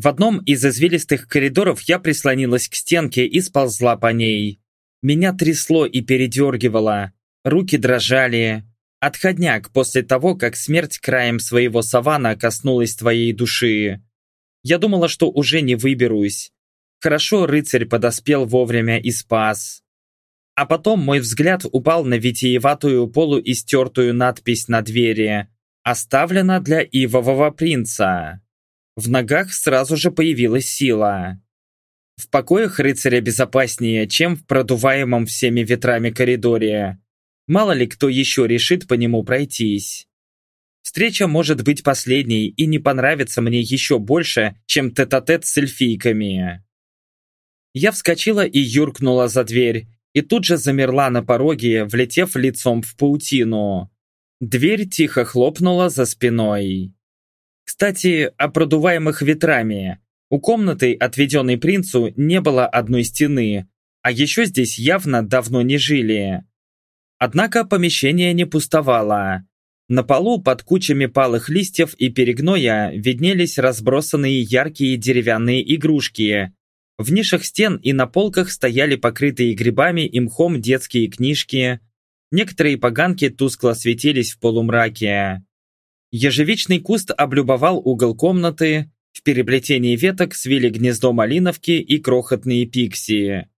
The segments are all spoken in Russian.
В одном из извилистых коридоров я прислонилась к стенке и сползла по ней. Меня трясло и передергивало, руки дрожали. Отходняк после того, как смерть краем своего савана коснулась твоей души. Я думала, что уже не выберусь. Хорошо рыцарь подоспел вовремя и спас. А потом мой взгляд упал на витиеватую полуистертую надпись на двери «Оставлена для Ивового принца». В ногах сразу же появилась сила. В покоях рыцаря безопаснее, чем в продуваемом всеми ветрами коридоре. Мало ли кто еще решит по нему пройтись. Встреча может быть последней и не понравится мне еще больше, чем тет-а-тет -тет с эльфийками. Я вскочила и юркнула за дверь, и тут же замерла на пороге, влетев лицом в паутину. Дверь тихо хлопнула за спиной. Кстати, о продуваемых ветрами. У комнаты, отведенной принцу, не было одной стены, а еще здесь явно давно не жили. Однако помещение не пустовало. На полу под кучами палых листьев и перегноя виднелись разбросанные яркие деревянные игрушки, в нишах стен и на полках стояли покрытые грибами и мхом детские книжки. Некоторые поганки тускло светились в полумраке. Ежевичный куст облюбовал угол комнаты, в переплетении веток свели гнездо малиновки и крохотные пикси.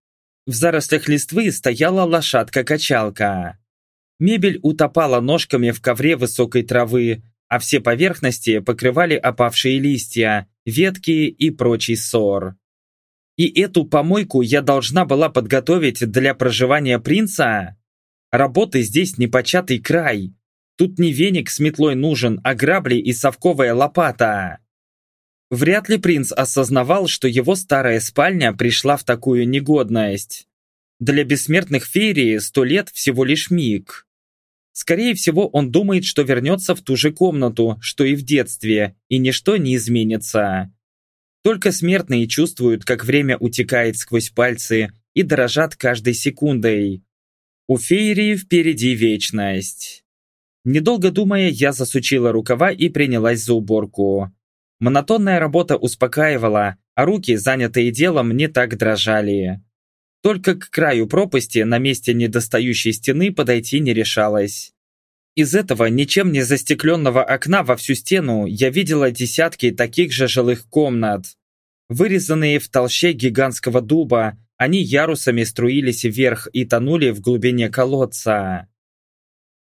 В зарослях листвы стояла лошадка-качалка. Мебель утопала ножками в ковре высокой травы, а все поверхности покрывали опавшие листья, ветки и прочий ссор. И эту помойку я должна была подготовить для проживания принца? Работы здесь непочатый край. Тут не веник с метлой нужен, а грабли и совковая лопата. Вряд ли принц осознавал, что его старая спальня пришла в такую негодность. Для бессмертных феерии сто лет всего лишь миг. Скорее всего, он думает, что вернется в ту же комнату, что и в детстве, и ничто не изменится. Только смертные чувствуют, как время утекает сквозь пальцы и дорожат каждой секундой. У феерии впереди вечность. Недолго думая, я засучила рукава и принялась за уборку. Монотонная работа успокаивала, а руки, занятые делом, не так дрожали. Только к краю пропасти на месте недостающей стены подойти не решалась. Из этого ничем не застекленного окна во всю стену я видела десятки таких же жилых комнат. Вырезанные в толще гигантского дуба, они ярусами струились вверх и тонули в глубине колодца.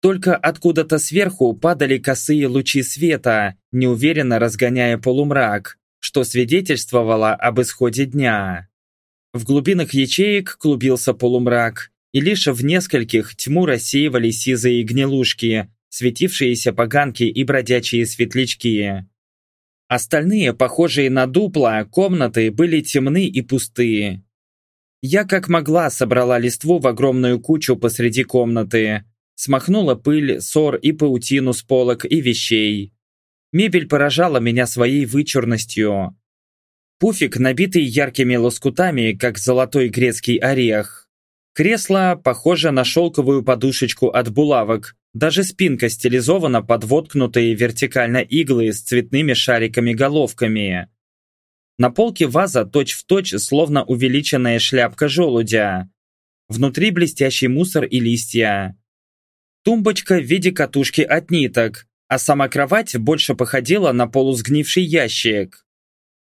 Только откуда-то сверху падали косые лучи света, неуверенно разгоняя полумрак, что свидетельствовало об исходе дня. В глубинах ячеек клубился полумрак, и лишь в нескольких тьму рассеивали сизые гнилушки, светившиеся поганки и бродячие светлячки. Остальные, похожие на дупла, комнаты были темны и пустые. Я как могла собрала листву в огромную кучу посреди комнаты, смахнула пыль, ссор и паутину с полок и вещей. Мебель поражала меня своей вычурностью. Пуфик, набитый яркими лоскутами, как золотой грецкий орех. Кресло похоже на шелковую подушечку от булавок. Даже спинка стилизована под воткнутые вертикально иглы с цветными шариками-головками. На полке ваза точь-в-точь, точь, словно увеличенная шляпка желудя. Внутри блестящий мусор и листья. Тумбочка в виде катушки от ниток, а сама кровать больше походила на полусгнивший ящик.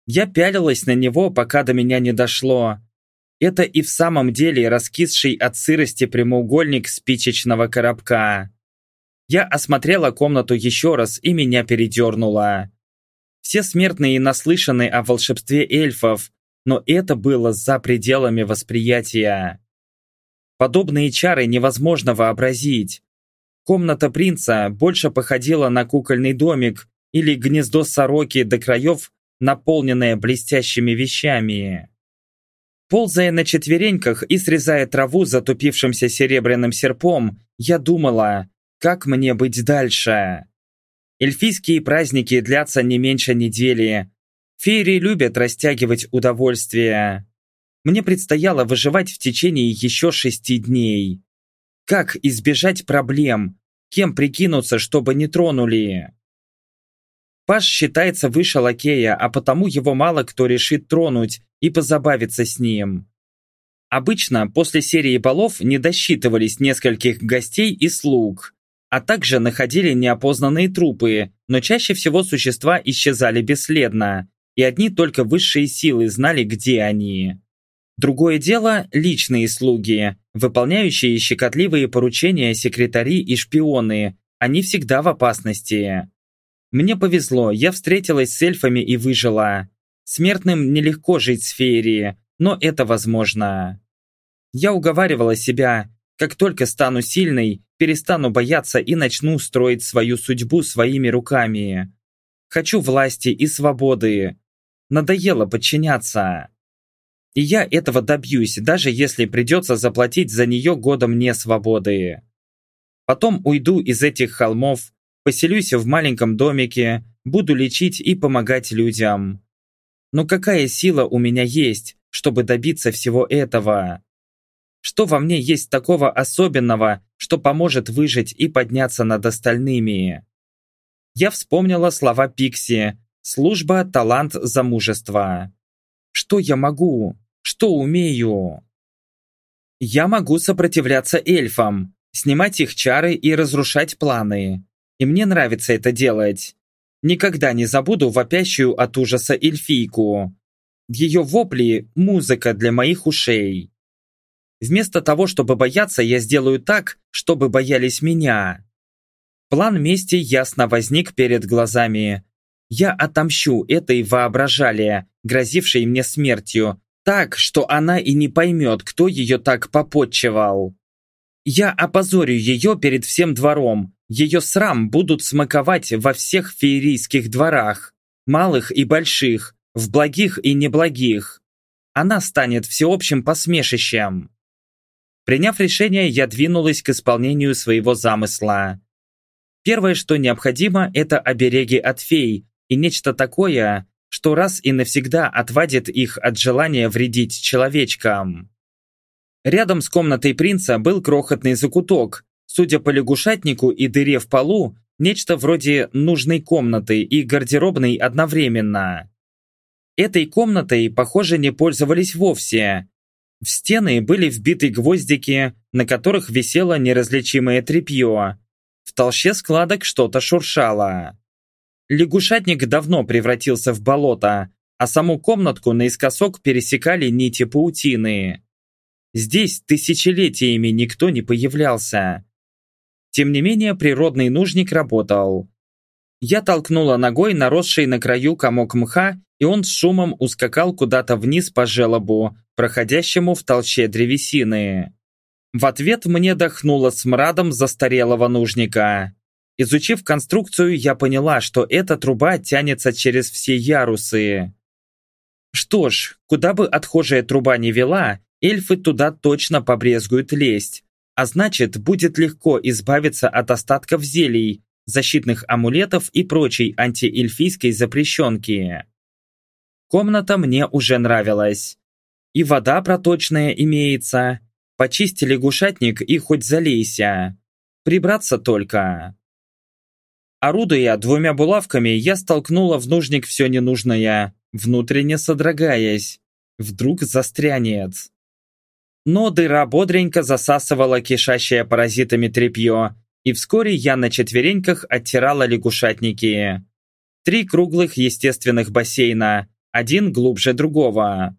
Я пялилась на него, пока до меня не дошло. Это и в самом деле раскисший от сырости прямоугольник спичечного коробка. Я осмотрела комнату еще раз и меня передернуло. Все смертные наслышаны о волшебстве эльфов, но это было за пределами восприятия. Подобные чары невозможно вообразить. Комната принца больше походила на кукольный домик или гнездо сороки до краев, наполненное блестящими вещами. Ползая на четвереньках и срезая траву затупившимся серебряным серпом, я думала, как мне быть дальше? Эльфийские праздники длятся не меньше недели. Феери любят растягивать удовольствие. Мне предстояло выживать в течение еще шести дней. Как избежать проблем? Кем прикинуться, чтобы не тронули? Паш считается выше лакея, а потому его мало кто решит тронуть и позабавиться с ним. Обычно после серии балов не досчитывались нескольких гостей и слуг, а также находили неопознанные трупы, но чаще всего существа исчезали бесследно, и одни только высшие силы знали, где они. Другое дело – личные слуги, выполняющие щекотливые поручения секретари и шпионы, они всегда в опасности. Мне повезло, я встретилась с эльфами и выжила. Смертным нелегко жить в сфере, но это возможно. Я уговаривала себя, как только стану сильной, перестану бояться и начну строить свою судьбу своими руками. Хочу власти и свободы. Надоело подчиняться. И я этого добьюсь, даже если придется заплатить за нее годом несвободы. Потом уйду из этих холмов, поселюсь в маленьком домике, буду лечить и помогать людям. Но какая сила у меня есть, чтобы добиться всего этого? Что во мне есть такого особенного, что поможет выжить и подняться над остальными? Я вспомнила слова Пикси «Служба, талант, замужество». Что я могу? Что умею? Я могу сопротивляться эльфам, снимать их чары и разрушать планы. И мне нравится это делать. Никогда не забуду вопящую от ужаса эльфийку. Ее вопли – музыка для моих ушей. Вместо того, чтобы бояться, я сделаю так, чтобы боялись меня. План мести ясно возник перед глазами. Я отомщу этой воображали, грозившей мне смертью, так, что она и не поймет, кто ее так попотчевал. Я опозорю ее перед всем двором. Ее срам будут смаковать во всех феерийских дворах, малых и больших, в благих и неблагих. Она станет всеобщим посмешищем. Приняв решение, я двинулась к исполнению своего замысла. Первое, что необходимо, это обереги от фей и нечто такое, что раз и навсегда отвадит их от желания вредить человечкам. Рядом с комнатой принца был крохотный закуток, судя по лягушатнику и дыре в полу, нечто вроде нужной комнаты и гардеробной одновременно. Этой комнатой, похоже, не пользовались вовсе. В стены были вбиты гвоздики, на которых висело неразличимое тряпье. В толще складок что-то шуршало. Лягушатник давно превратился в болото, а саму комнатку наискосок пересекали нити паутины. Здесь тысячелетиями никто не появлялся. Тем не менее, природный нужник работал. Я толкнула ногой наросший на краю комок мха, и он с шумом ускакал куда-то вниз по желобу, проходящему в толще древесины. В ответ мне дохнуло смрадом застарелого нужника. Изучив конструкцию, я поняла, что эта труба тянется через все ярусы. Что ж, куда бы отхожая труба не вела, эльфы туда точно побрезгуют лезть, а значит, будет легко избавиться от остатков зелий, защитных амулетов и прочей антиэльфийской запрещенки. Комната мне уже нравилась. И вода проточная имеется. Почисти лягушатник и хоть залейся. Прибраться только. Орудуя двумя булавками, я столкнула в нужник все ненужное, внутренне содрогаясь. Вдруг застрянет. Но дыра бодренько засасывала кишащее паразитами тряпье, и вскоре я на четвереньках оттирала лягушатники. Три круглых естественных бассейна, один глубже другого.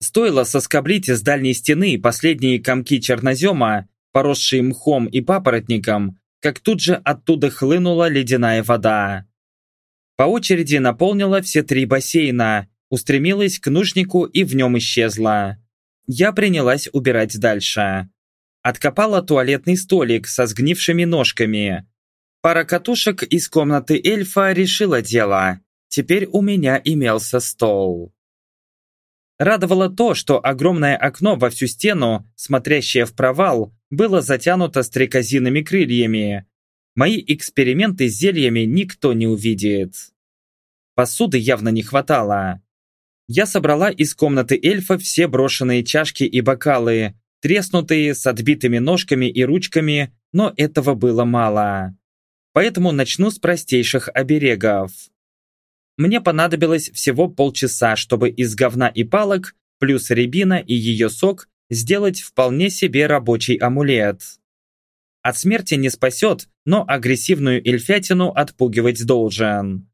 Стоило соскоблить из дальней стены последние комки чернозема, поросшие мхом и папоротником, как тут же оттуда хлынула ледяная вода. По очереди наполнила все три бассейна, устремилась к нужнику и в нем исчезла. Я принялась убирать дальше. Откопала туалетный столик со сгнившими ножками. Пара катушек из комнаты эльфа решила дело. Теперь у меня имелся стол. Радовало то, что огромное окно во всю стену, смотрящее в провал, было затянуто стрекозиными крыльями. Мои эксперименты с зельями никто не увидит. Посуды явно не хватало. Я собрала из комнаты эльфа все брошенные чашки и бокалы, треснутые, с отбитыми ножками и ручками, но этого было мало. Поэтому начну с простейших оберегов. мне понадобилось всего полчаса, чтобы из говна и палок, плюс рябина и ее сок, сделать вполне себе рабочий амулет. От смерти не спасет, но агрессивную эльфятину отпугивать должен.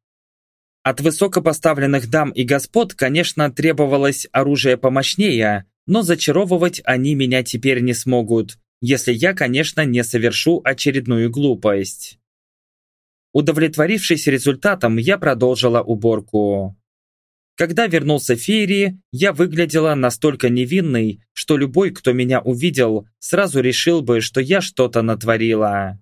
От высокопоставленных дам и господ, конечно, требовалось оружие помощнее, но зачаровывать они меня теперь не смогут, если я, конечно, не совершу очередную глупость. Удовлетворившись результатом, я продолжила уборку. Когда вернулся Фейри, я выглядела настолько невинной, что любой, кто меня увидел, сразу решил бы, что я что-то натворила.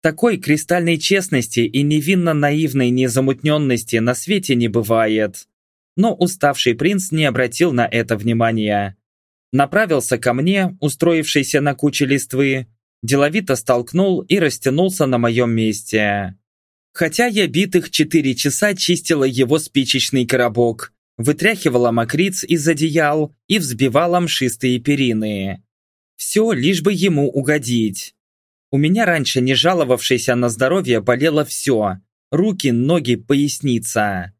Такой кристальной честности и невинно-наивной незамутненности на свете не бывает. Но уставший принц не обратил на это внимания. Направился ко мне, устроившийся на куче листвы, деловито столкнул и растянулся на моем месте. Хотя я битых четыре часа чистила его спичечный коробок, вытряхивала мокриц из одеял и взбивала мшистые перины. Все лишь бы ему угодить. У меня раньше не жаловавшейся на здоровье болело все. Руки, ноги, поясница.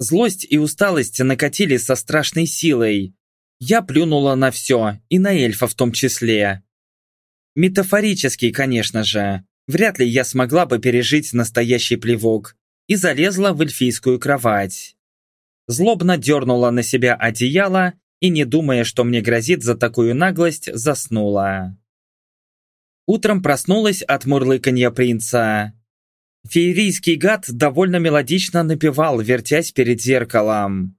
Злость и усталость накатили со страшной силой. Я плюнула на все, и на эльфа в том числе. Метафорический, конечно же. Вряд ли я смогла бы пережить настоящий плевок. И залезла в эльфийскую кровать. Злобно дернула на себя одеяло и, не думая, что мне грозит за такую наглость, заснула. Утром проснулась от мурлыканья принца. Феерийский гад довольно мелодично напевал, вертясь перед зеркалом.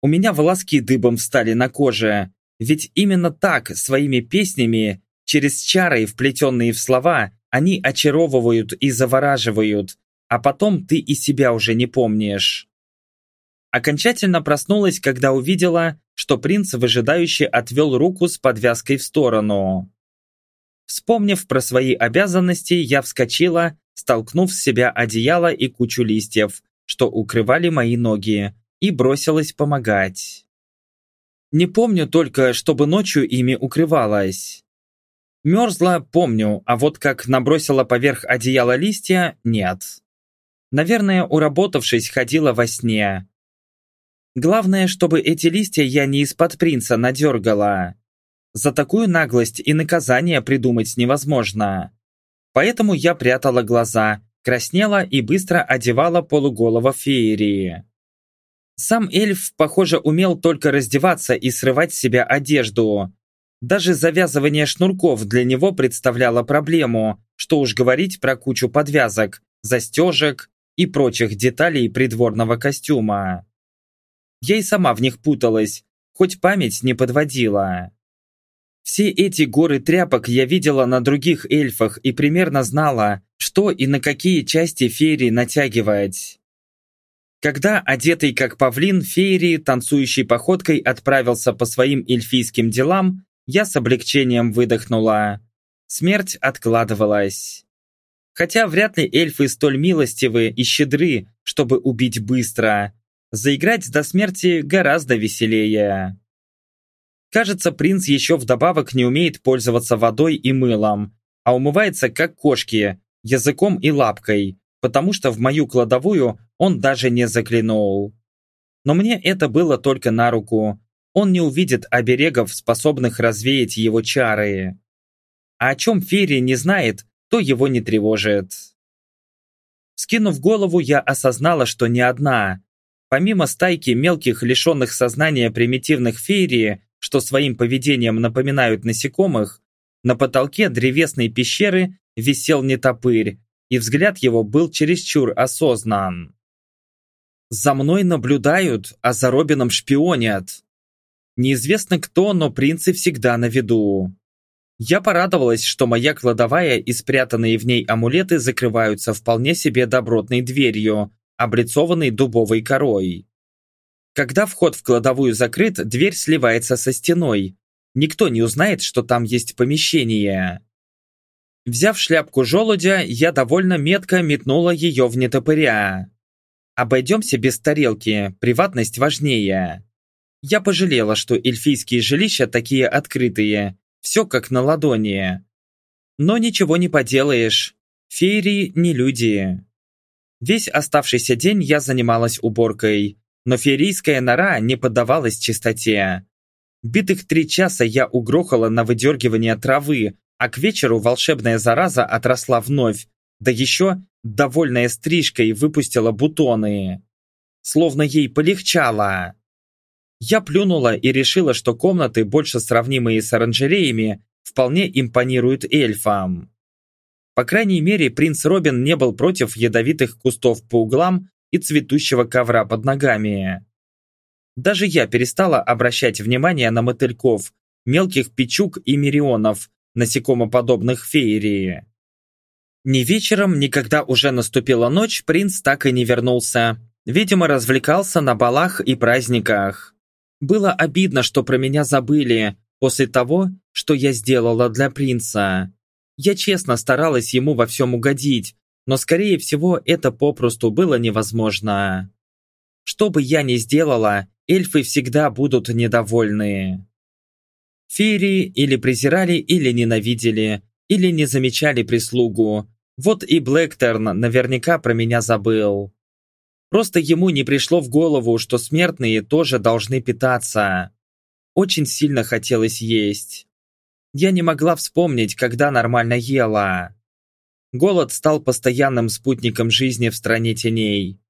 У меня волоски дыбом встали на коже, ведь именно так, своими песнями, Через чары, вплетенные в слова, они очаровывают и завораживают, а потом ты и себя уже не помнишь. Окончательно проснулась, когда увидела, что принц выжидающе отвел руку с подвязкой в сторону. Вспомнив про свои обязанности, я вскочила, столкнув с себя одеяло и кучу листьев, что укрывали мои ноги, и бросилась помогать. Не помню только, чтобы ночью ими укрывалась. Мерзла, помню, а вот как набросила поверх одеяла листья – нет. Наверное, уработавшись, ходила во сне. Главное, чтобы эти листья я не из-под принца надергала. За такую наглость и наказание придумать невозможно. Поэтому я прятала глаза, краснела и быстро одевала полуголого феерии. Сам эльф, похоже, умел только раздеваться и срывать с себя одежду, даже завязывание шнурков для него представляло проблему, что уж говорить про кучу подвязок, застежек и прочих деталей придворного костюма. Я и сама в них путалась, хоть память не подводила. Все эти горы тряпок я видела на других эльфах и примерно знала, что и на какие части феерии натягивать. Когда, одетый как павлин, феерии, танцующей походкой отправился по своим эльфийским делам, я с облегчением выдохнула. Смерть откладывалась. Хотя вряд ли эльфы столь милостивы и щедры, чтобы убить быстро. Заиграть до смерти гораздо веселее. Кажется, принц еще вдобавок не умеет пользоваться водой и мылом, а умывается как кошки, языком и лапкой, потому что в мою кладовую он даже не заглянул. Но мне это было только на руку, он не увидит оберегов, способных развеять его чары. А о чем Ферри не знает, то его не тревожит. Скинув голову, я осознала, что не одна. Помимо стайки мелких, лишенных сознания примитивных феерии, что своим поведением напоминают насекомых, на потолке древесной пещеры висел нетопырь, и взгляд его был чересчур осознан. «За мной наблюдают, а за Робином шпионят», Неизвестно кто, но принцы всегда на виду. Я порадовалась, что моя кладовая и спрятанные в ней амулеты закрываются вполне себе добротной дверью, облицованной дубовой корой. Когда вход в кладовую закрыт, дверь сливается со стеной. Никто не узнает, что там есть помещение. Взяв шляпку желудя, я довольно метко метнула ее в нетопыря. Обойдемся без тарелки, приватность важнее. Я пожалела, что эльфийские жилища такие открытые, все как на ладони. Но ничего не поделаешь, феерии не люди. Весь оставшийся день я занималась уборкой, но феерийская нора не поддавалась чистоте. Битых три часа я угрохала на выдергивание травы, а к вечеру волшебная зараза отросла вновь, да еще, довольная стрижкой, выпустила бутоны. Словно ей полегчало. Я плюнула и решила, что комнаты, больше сравнимые с оранжереями, вполне импонируют эльфам. По крайней мере, принц Робин не был против ядовитых кустов по углам и цветущего ковра под ногами. Даже я перестала обращать внимание на мотыльков, мелких печук и мирионов, насекомоподобных феерии. Ни вечером, ни когда уже наступила ночь, принц так и не вернулся. Видимо, развлекался на балах и праздниках. Было обидно, что про меня забыли, после того, что я сделала для принца. Я честно старалась ему во всем угодить, но скорее всего это попросту было невозможно. Что бы я ни сделала, эльфы всегда будут недовольны. Феи или презирали, или ненавидели, или не замечали прислугу. Вот и Блэктерн наверняка про меня забыл. Просто ему не пришло в голову, что смертные тоже должны питаться. Очень сильно хотелось есть. Я не могла вспомнить, когда нормально ела. Голод стал постоянным спутником жизни в стране теней.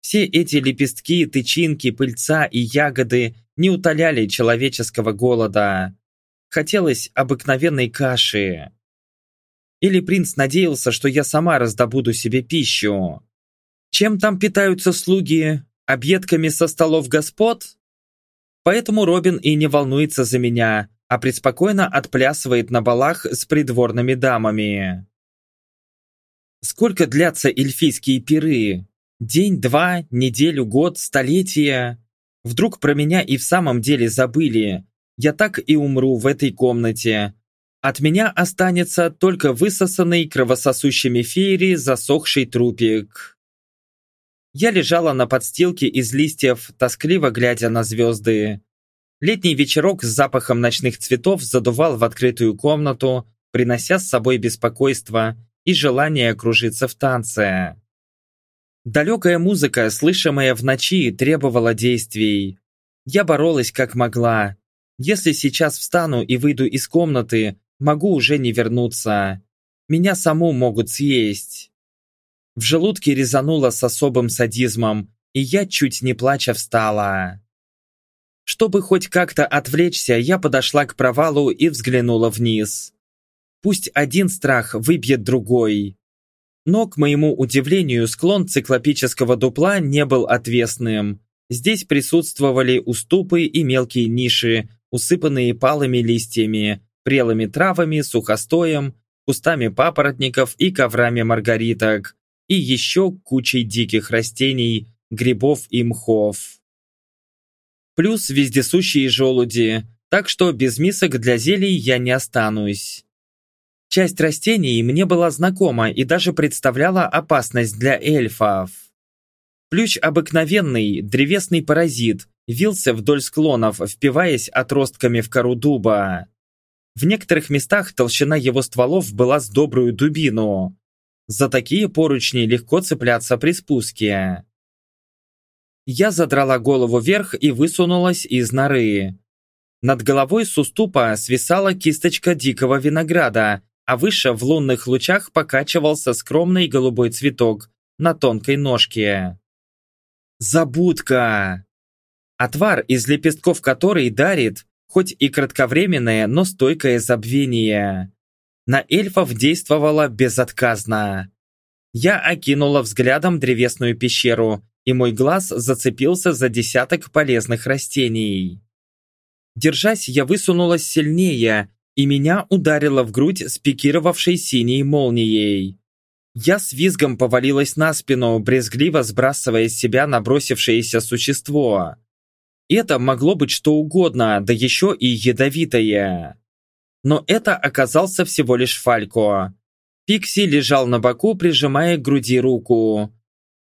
Все эти лепестки, тычинки, пыльца и ягоды не утоляли человеческого голода. Хотелось обыкновенной каши. Или принц надеялся, что я сама раздобуду себе пищу. Чем там питаются слуги? Объедками со столов господ? Поэтому Робин и не волнуется за меня, а преспокойно отплясывает на балах с придворными дамами. Сколько длятся эльфийские пиры? День, два, неделю, год, столетия? Вдруг про меня и в самом деле забыли. Я так и умру в этой комнате. От меня останется только высосанный кровососущими феери засохший трупик. Я лежала на подстилке из листьев, тоскливо глядя на звезды. Летний вечерок с запахом ночных цветов задувал в открытую комнату, принося с собой беспокойство и желание кружиться в танце. Далекая музыка, слышимая в ночи, требовала действий. Я боролась как могла. Если сейчас встану и выйду из комнаты, могу уже не вернуться. Меня саму могут съесть. В желудке резануло с особым садизмом, и я чуть не плача встала. Чтобы хоть как-то отвлечься, я подошла к провалу и взглянула вниз. Пусть один страх выбьет другой. Но, к моему удивлению, склон циклопического дупла не был отвесным. Здесь присутствовали уступы и мелкие ниши, усыпанные палыми листьями, прелыми травами, сухостоем, кустами папоротников и коврами маргариток, и еще кучей диких растений, грибов и мхов. Плюс вездесущие желуди, так что без мисок для зелий я не останусь. Часть растений мне была знакома и даже представляла опасность для эльфов. Плющ обыкновенный, древесный паразит, вился вдоль склонов, впиваясь отростками в кору дуба. В некоторых местах толщина его стволов была с добрую дубину. За такие поручни легко цепляться при спуске. Я задрала голову вверх и высунулась из норы. Над головой с уступа свисала кисточка дикого винограда, а выше в лунных лучах покачивался скромный голубой цветок на тонкой ножке. Забудка! Отвар, из лепестков которой дарит, хоть и кратковременное, но стойкое забвение на эльфов действовала безотказно. Я окинула взглядом древесную пещеру, и мой глаз зацепился за десяток полезных растений. Держась, я высунулась сильнее, и меня ударило в грудь спикировавшей синей молнией. Я с визгом повалилась на спину, брезгливо сбрасывая с себя набросившееся существо. Это могло быть что угодно, да еще и ядовитое. Но это оказался всего лишь Фалько. Пикси лежал на боку, прижимая к груди руку.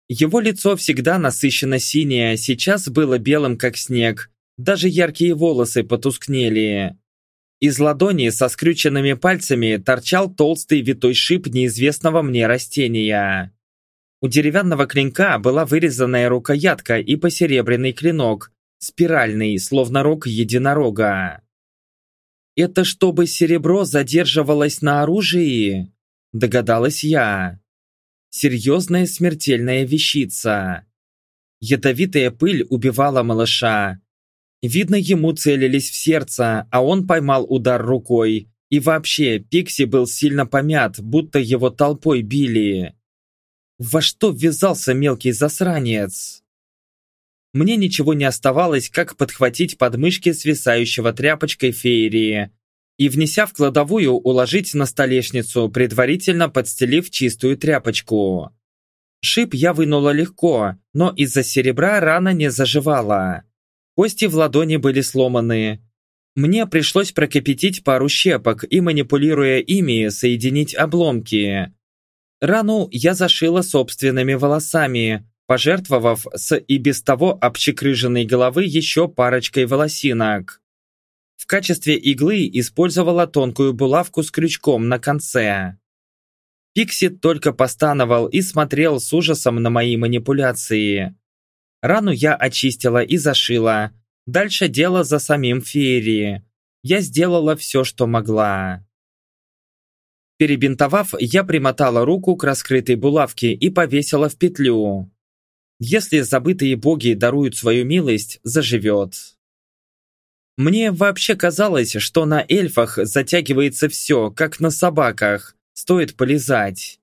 Его лицо всегда насыщенно синее, сейчас было белым, как снег. Даже яркие волосы потускнели. Из ладони со скрюченными пальцами торчал толстый витой шип неизвестного мне растения. У деревянного клинка была вырезанная рукоятка и посеребряный клинок, спиральный, словно рог единорога. «Это чтобы серебро задерживалось на оружии?» – догадалась я. «Серьезная смертельная вещица». Ядовитая пыль убивала малыша. Видно, ему целились в сердце, а он поймал удар рукой. И вообще, Пикси был сильно помят, будто его толпой били. Во что ввязался мелкий засранец? Мне ничего не оставалось, как подхватить подмышки свисающего тряпочкой феерии и, внеся в кладовую, уложить на столешницу, предварительно подстелив чистую тряпочку. Шип я вынула легко, но из-за серебра рана не заживала. Кости в ладони были сломаны. Мне пришлось прокипятить пару щепок и, манипулируя ими, соединить обломки. Рану я зашила собственными волосами, пожертвовав с и без того обчекрыженной головы еще парочкой волосинок. В качестве иглы использовала тонкую булавку с крючком на конце. Пикси только постановал и смотрел с ужасом на мои манипуляции. Рану я очистила и зашила. Дальше дело за самим Феери. Я сделала все, что могла. Перебинтовав, я примотала руку к раскрытой булавке и повесила в петлю. Если забытые боги даруют свою милость, заживет. Мне вообще казалось, что на эльфах затягивается все, как на собаках, стоит полезать.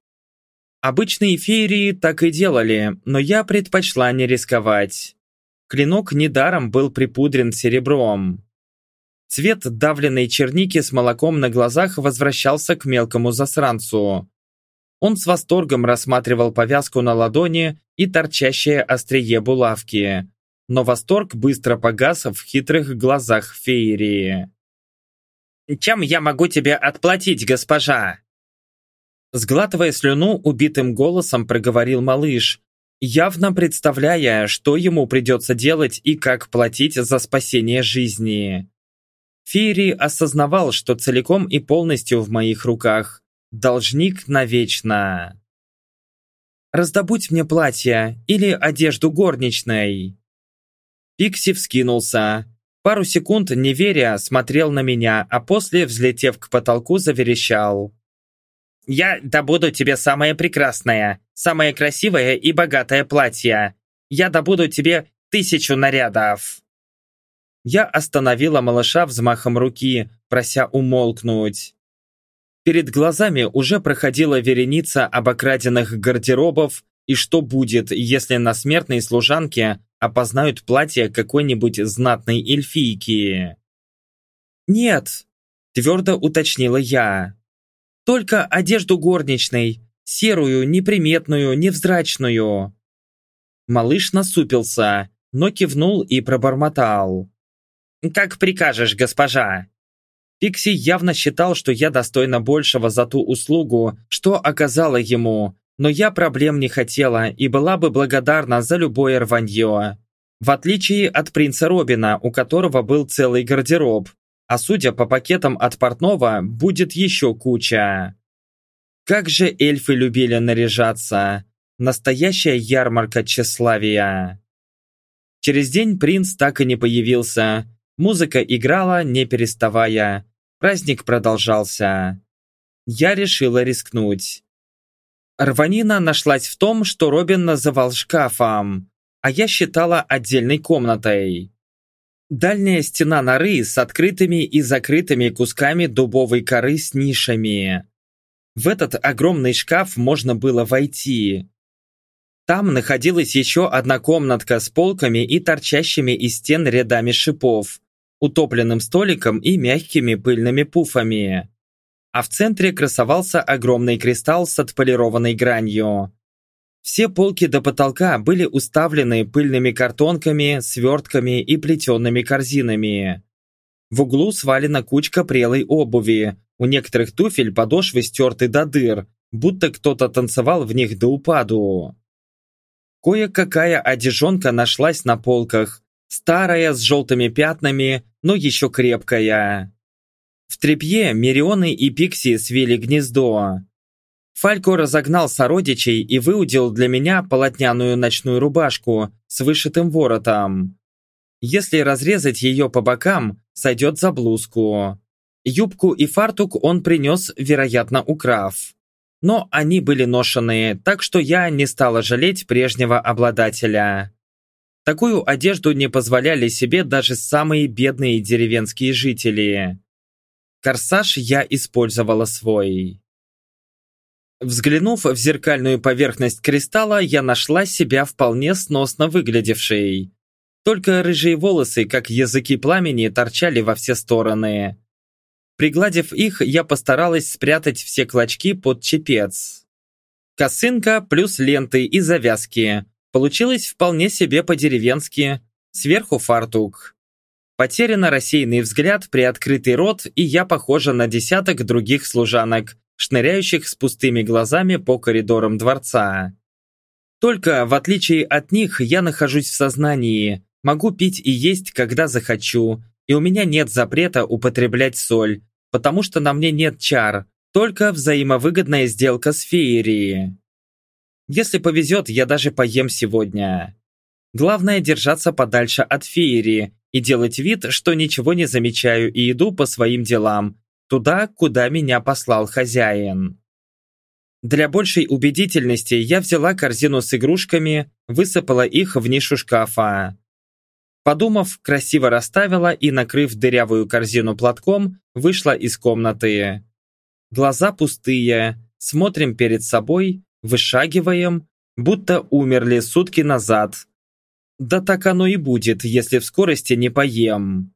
Обычные феерии так и делали, но я предпочла не рисковать. Клинок недаром был припудрен серебром. Цвет давленной черники с молоком на глазах возвращался к мелкому засранцу. Он с восторгом рассматривал повязку на ладони и торчащее острие булавки. Но восторг быстро погас в хитрых глазах феерии. «Чем я могу тебе отплатить, госпожа?» Сглатывая слюну, убитым голосом проговорил малыш, явно представляя, что ему придется делать и как платить за спасение жизни. Фири осознавал, что целиком и полностью в моих руках. Должник навечно. «Раздобудь мне платье или одежду горничной». Пикси вскинулся. Пару секунд, не веря, смотрел на меня, а после, взлетев к потолку, заверещал. «Я добуду тебе самое прекрасное, самое красивое и богатое платье. Я добуду тебе тысячу нарядов!» Я остановила малыша взмахом руки, прося умолкнуть. Перед глазами уже проходила вереница обокраденных гардеробов, и что будет, если на смертной служанке опознают платье какой-нибудь знатной эльфийки? «Нет», – твердо уточнила я. «Только одежду горничной, серую, неприметную, невзрачную». Малыш насупился, но кивнул и пробормотал. «Как прикажешь, госпожа!» Пикси явно считал, что я достойна большего за ту услугу, что оказала ему, но я проблем не хотела и была бы благодарна за любое рванье. В отличие от принца Робина, у которого был целый гардероб, а судя по пакетам от портного, будет еще куча. Как же эльфы любили наряжаться. Настоящая ярмарка тщеславия. Через день принц так и не появился, Музыка играла, не переставая. Праздник продолжался. Я решила рискнуть. Рванина нашлась в том, что Робин называл шкафом, а я считала отдельной комнатой. Дальняя стена норы с открытыми и закрытыми кусками дубовой коры с нишами. В этот огромный шкаф можно было войти. Там находилась еще одна комнатка с полками и торчащими из стен рядами шипов, утопленным столиком и мягкими пыльными пуфами. А в центре красовался огромный кристалл с отполированной гранью. Все полки до потолка были уставлены пыльными картонками, свертками и плетеными корзинами. В углу свалена кучка прелой обуви, у некоторых туфель подошвы стерты до дыр, будто кто-то танцевал в них до упаду. Кое-какая одежонка нашлась на полках, старая, с желтыми пятнами, но еще крепкая. В трепье Мирионы и Пикси свели гнездо. Фалько разогнал сородичей и выудил для меня полотняную ночную рубашку с вышитым воротом. Если разрезать ее по бокам, сойдет за блузку. Юбку и фартук он принес, вероятно, украв. Но они были ношеные, так что я не стала жалеть прежнего обладателя. Такую одежду не позволяли себе даже самые бедные деревенские жители. Корсаж я использовала свой. Взглянув в зеркальную поверхность кристалла, я нашла себя вполне сносно выглядевшей. Только рыжие волосы, как языки пламени, торчали во все стороны. Пригладив их, я постаралась спрятать все клочки под чепец. Косынка плюс ленты и завязки. Получилось вполне себе по-деревенски. Сверху фартук. Потеряно рассеянный взгляд, приоткрытый рот, и я похожа на десяток других служанок, шныряющих с пустыми глазами по коридорам дворца. Только, в отличие от них, я нахожусь в сознании, могу пить и есть, когда захочу, и у меня нет запрета употреблять соль, потому что на мне нет чар, только взаимовыгодная сделка с феерией. Если повезет, я даже поем сегодня. Главное держаться подальше от феерии и делать вид, что ничего не замечаю и иду по своим делам, туда, куда меня послал хозяин. Для большей убедительности я взяла корзину с игрушками, высыпала их в нишу шкафа. Подумав, красиво расставила и, накрыв дырявую корзину платком, вышла из комнаты. Глаза пустые, смотрим перед собой, вышагиваем, будто умерли сутки назад. Да так оно и будет, если в скорости не поем.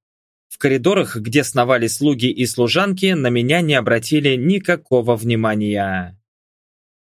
В коридорах, где сновали слуги и служанки, на меня не обратили никакого внимания.